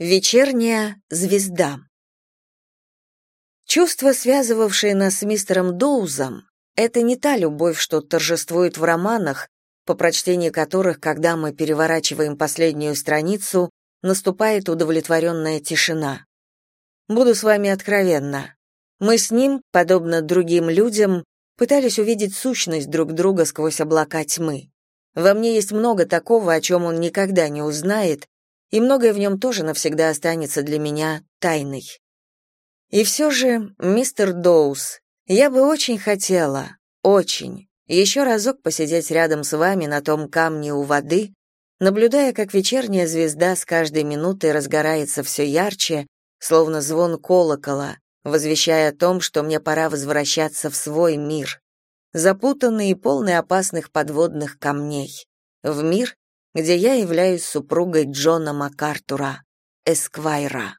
Вечерняя звезда. Чувства, связывавшие нас с мистером Доузом, это не та любовь, что торжествует в романах, по прочтении которых, когда мы переворачиваем последнюю страницу, наступает удовлетворенная тишина. Буду с вами откровенна. Мы с ним, подобно другим людям, пытались увидеть сущность друг друга сквозь облака тьмы. Во мне есть много такого, о чем он никогда не узнает, и многое в нем тоже навсегда останется для меня тайной. И все же, мистер Доус, я бы очень хотела, очень, еще разок посидеть рядом с вами на том камне у воды, наблюдая, как вечерняя звезда с каждой минутой разгорается все ярче, словно звон колокола, возвещая о том, что мне пора возвращаться в свой мир, запутанный и полный опасных подводных камней, в мир, где я являюсь супругой Джона МакАртура, Эсквайра.